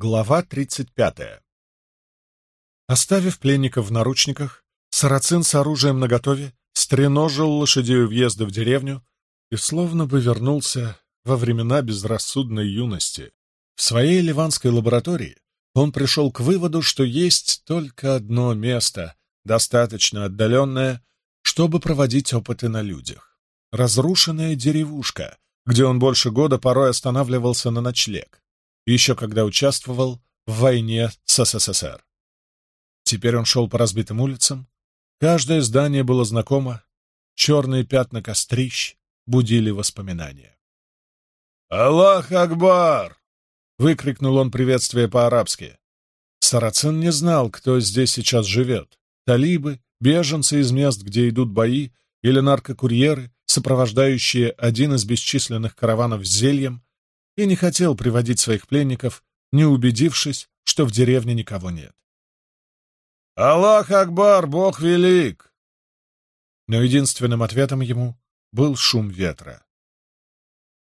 Глава 35. Оставив пленников в наручниках, сарацин с оружием наготове стреножил лошадей въезда в деревню и словно бы вернулся во времена безрассудной юности. В своей ливанской лаборатории он пришел к выводу, что есть только одно место, достаточно отдаленное, чтобы проводить опыты на людях. Разрушенная деревушка, где он больше года порой останавливался на ночлег еще когда участвовал в войне с СССР. Теперь он шел по разбитым улицам. Каждое здание было знакомо. Черные пятна кострищ будили воспоминания. «Аллах Акбар!» — выкрикнул он приветствие по-арабски. Сарацин не знал, кто здесь сейчас живет. Талибы, беженцы из мест, где идут бои, или наркокурьеры, сопровождающие один из бесчисленных караванов с зельем, и не хотел приводить своих пленников, не убедившись, что в деревне никого нет. «Аллах Акбар, Бог велик!» Но единственным ответом ему был шум ветра.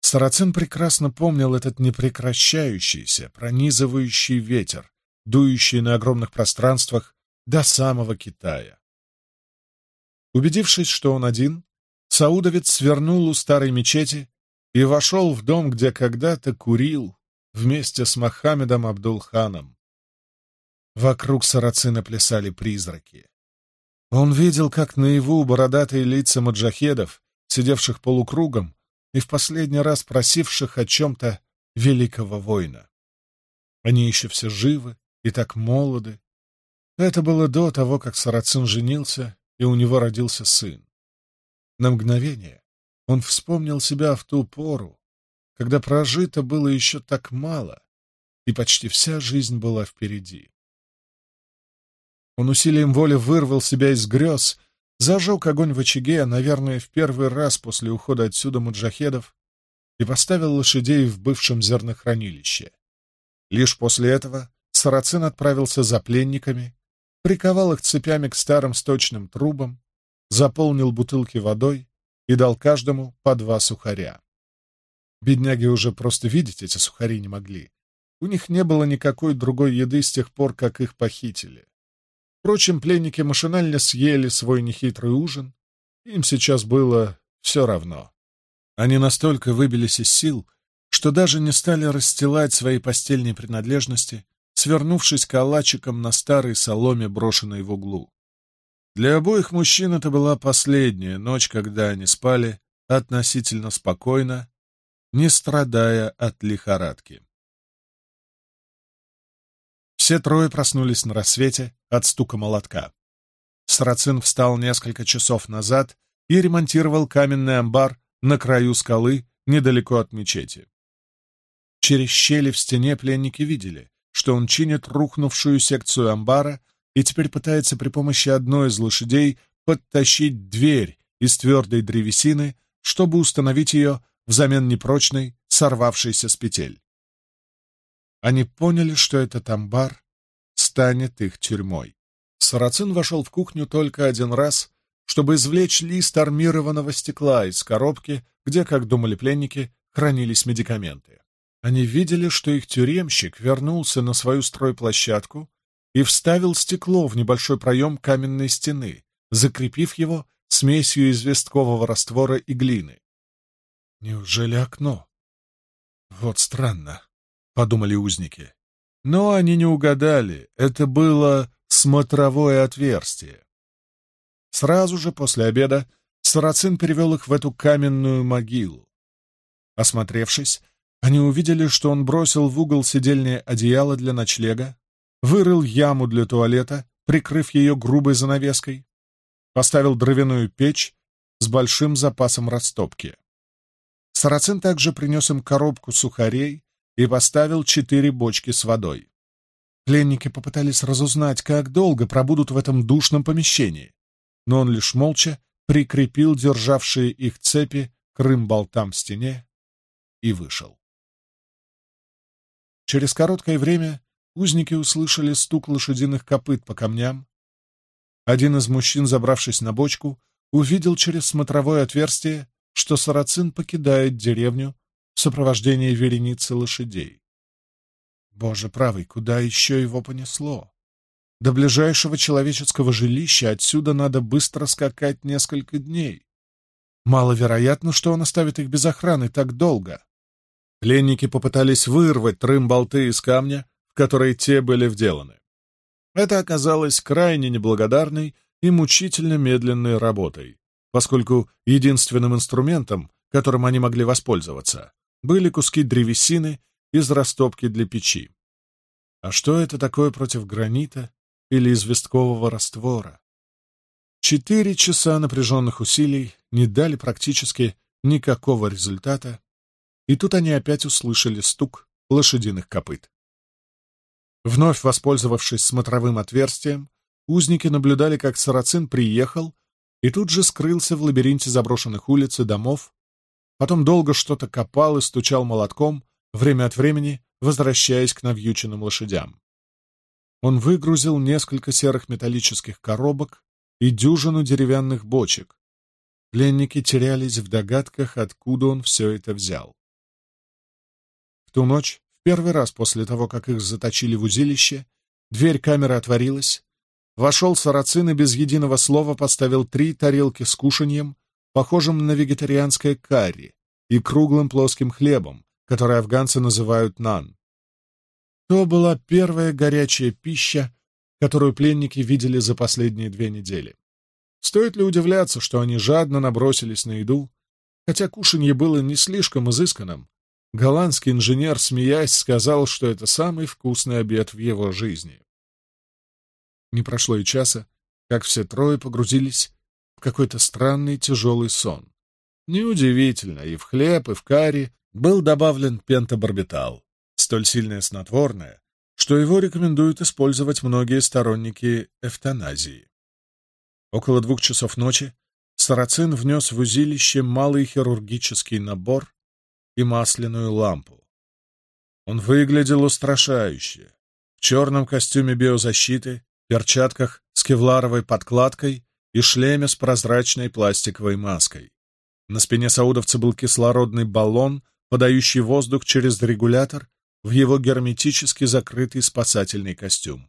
Сарацин прекрасно помнил этот непрекращающийся, пронизывающий ветер, дующий на огромных пространствах до самого Китая. Убедившись, что он один, Саудовец свернул у старой мечети и вошел в дом, где когда-то курил вместе с Мохаммедом Абдулханом. Вокруг сарацина плясали призраки. Он видел, как наяву бородатые лица маджахедов, сидевших полукругом и в последний раз просивших о чем-то великого воина. Они еще все живы и так молоды. Это было до того, как Сарацин женился, и у него родился сын. На мгновение он вспомнил себя в ту пору, когда прожито было еще так мало, и почти вся жизнь была впереди. Он усилием воли вырвал себя из грез, зажег огонь в очаге, а, наверное, в первый раз после ухода отсюда муджахедов, и поставил лошадей в бывшем зернохранилище. Лишь после этого Сарацин отправился за пленниками, приковал их цепями к старым сточным трубам, заполнил бутылки водой и дал каждому по два сухаря. Бедняги уже просто видеть эти сухари не могли. У них не было никакой другой еды с тех пор, как их похитили. Впрочем, пленники машинально съели свой нехитрый ужин. Им сейчас было все равно. Они настолько выбились из сил, что даже не стали расстилать свои постельные принадлежности, свернувшись калачиком на старой соломе, брошенной в углу. Для обоих мужчин это была последняя ночь, когда они спали относительно спокойно, не страдая от лихорадки. Все трое проснулись на рассвете от стука молотка. Сарацин встал несколько часов назад и ремонтировал каменный амбар на краю скалы недалеко от мечети. Через щели в стене пленники видели, что он чинит рухнувшую секцию амбара, и теперь пытается при помощи одной из лошадей подтащить дверь из твердой древесины, чтобы установить ее взамен непрочной, сорвавшейся с петель. Они поняли, что этот амбар станет их тюрьмой. Сарацин вошел в кухню только один раз, чтобы извлечь лист армированного стекла из коробки, где, как думали пленники, хранились медикаменты. Они видели, что их тюремщик вернулся на свою стройплощадку и вставил стекло в небольшой проем каменной стены, закрепив его смесью известкового раствора и глины. Неужели окно? Вот странно, — подумали узники. Но они не угадали, это было смотровое отверстие. Сразу же после обеда Сарацин перевел их в эту каменную могилу. Осмотревшись, они увидели, что он бросил в угол сидельное одеяло для ночлега, вырыл яму для туалета, прикрыв ее грубой занавеской, поставил дровяную печь с большим запасом растопки. Сарацин также принес им коробку сухарей и поставил четыре бочки с водой. Пленники попытались разузнать, как долго пробудут в этом душном помещении, но он лишь молча прикрепил державшие их цепи к рымболтам стены стене и вышел. Через короткое время Узники услышали стук лошадиных копыт по камням. Один из мужчин, забравшись на бочку, увидел через смотровое отверстие, что сарацин покидает деревню в сопровождении вереницы лошадей. Боже правый, куда еще его понесло? До ближайшего человеческого жилища отсюда надо быстро скакать несколько дней. Маловероятно, что он оставит их без охраны так долго. Пленники попытались вырвать трым болты из камня, которые те были вделаны. Это оказалось крайне неблагодарной и мучительно медленной работой, поскольку единственным инструментом, которым они могли воспользоваться, были куски древесины из растопки для печи. А что это такое против гранита или известкового раствора? Четыре часа напряженных усилий не дали практически никакого результата, и тут они опять услышали стук лошадиных копыт. Вновь воспользовавшись смотровым отверстием, узники наблюдали, как Сарацин приехал и тут же скрылся в лабиринте заброшенных улиц и домов, потом долго что-то копал и стучал молотком, время от времени возвращаясь к навьюченным лошадям. Он выгрузил несколько серых металлических коробок и дюжину деревянных бочек. Пленники терялись в догадках, откуда он все это взял. В ту ночь первый раз после того, как их заточили в узилище, дверь камеры отворилась, вошел сарацин и без единого слова поставил три тарелки с кушаньем, похожим на вегетарианское карри, и круглым плоским хлебом, который афганцы называют нан. То была первая горячая пища, которую пленники видели за последние две недели. Стоит ли удивляться, что они жадно набросились на еду, хотя кушанье было не слишком изысканным, голландский инженер, смеясь, сказал, что это самый вкусный обед в его жизни. Не прошло и часа, как все трое погрузились в какой-то странный тяжелый сон. Неудивительно, и в хлеб, и в карри был добавлен пентабарбитал, столь сильное снотворное, что его рекомендуют использовать многие сторонники эвтаназии. Около двух часов ночи Сарацин внес в узилище малый хирургический набор и масляную лампу. Он выглядел устрашающе. В черном костюме биозащиты, перчатках с кевларовой подкладкой и шлеме с прозрачной пластиковой маской. На спине саудовца был кислородный баллон, подающий воздух через регулятор в его герметически закрытый спасательный костюм.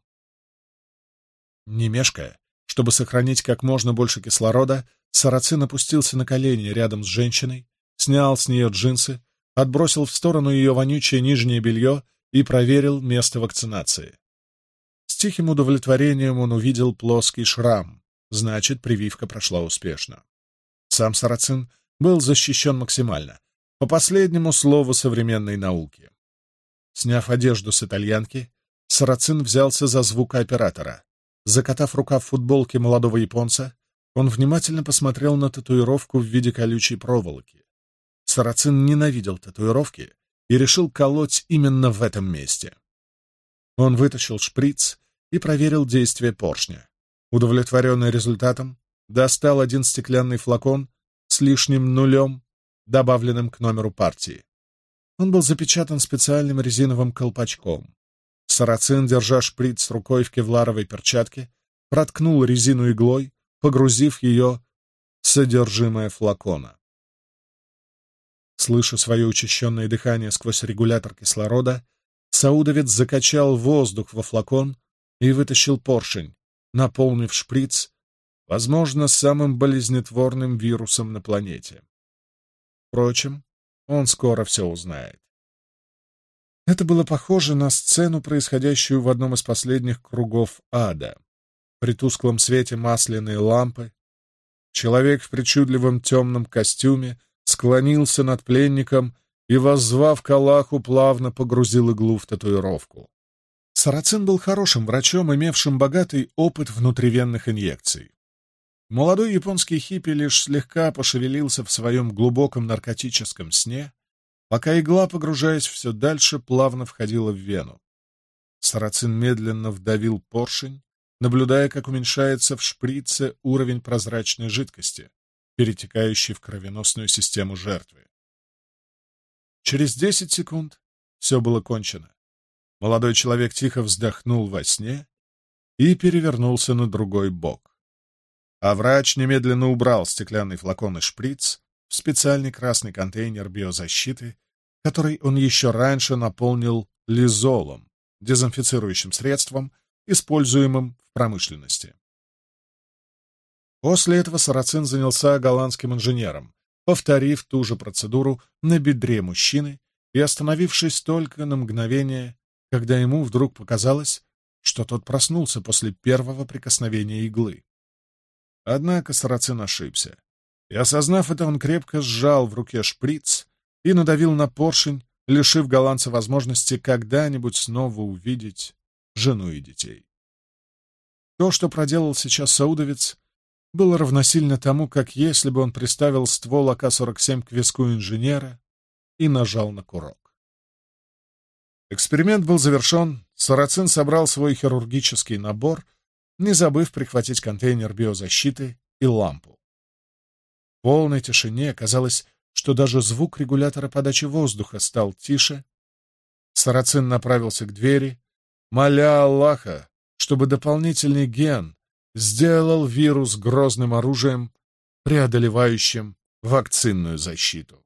Не мешкая, чтобы сохранить как можно больше кислорода, Сарацин опустился на колени рядом с женщиной, снял с нее джинсы, отбросил в сторону ее вонючее нижнее белье и проверил место вакцинации. С тихим удовлетворением он увидел плоский шрам, значит, прививка прошла успешно. Сам сарацин был защищен максимально, по последнему слову современной науки. Сняв одежду с итальянки, сарацин взялся за звукооператора. Закатав рукав футболки молодого японца, он внимательно посмотрел на татуировку в виде колючей проволоки. Сарацин ненавидел татуировки и решил колоть именно в этом месте. Он вытащил шприц и проверил действие поршня. Удовлетворенный результатом, достал один стеклянный флакон с лишним нулем, добавленным к номеру партии. Он был запечатан специальным резиновым колпачком. Сарацин, держа шприц рукой в кевларовой перчатке, проткнул резину иглой, погрузив ее в содержимое флакона. Слыша свое учащенное дыхание сквозь регулятор кислорода, Саудовец закачал воздух во флакон и вытащил поршень, наполнив шприц, возможно, самым болезнетворным вирусом на планете. Впрочем, он скоро все узнает. Это было похоже на сцену, происходящую в одном из последних кругов ада. При тусклом свете масляные лампы, человек в причудливом темном костюме склонился над пленником и, воззвав к Аллаху, плавно погрузил иглу в татуировку. Сарацин был хорошим врачом, имевшим богатый опыт внутривенных инъекций. Молодой японский хиппи лишь слегка пошевелился в своем глубоком наркотическом сне, пока игла, погружаясь все дальше, плавно входила в вену. Сарацин медленно вдавил поршень, наблюдая, как уменьшается в шприце уровень прозрачной жидкости перетекающий в кровеносную систему жертвы. Через 10 секунд все было кончено. Молодой человек тихо вздохнул во сне и перевернулся на другой бок. А врач немедленно убрал стеклянный флакон и шприц в специальный красный контейнер биозащиты, который он еще раньше наполнил лизолом, дезинфицирующим средством, используемым в промышленности. После этого Сарацин занялся голландским инженером, повторив ту же процедуру на бедре мужчины и остановившись только на мгновение, когда ему вдруг показалось, что тот проснулся после первого прикосновения иглы. Однако Сарацин ошибся, и, осознав это, он крепко сжал в руке шприц и надавил на поршень, лишив голландца возможности когда-нибудь снова увидеть жену и детей. То, что проделал сейчас саудовец, было равносильно тому, как если бы он приставил ствол АК-47 к виску инженера и нажал на курок. Эксперимент был завершен, Сарацин собрал свой хирургический набор, не забыв прихватить контейнер биозащиты и лампу. В полной тишине казалось, что даже звук регулятора подачи воздуха стал тише. Сарацин направился к двери, моля Аллаха, чтобы дополнительный ген сделал вирус грозным оружием, преодолевающим вакцинную защиту.